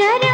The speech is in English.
शरण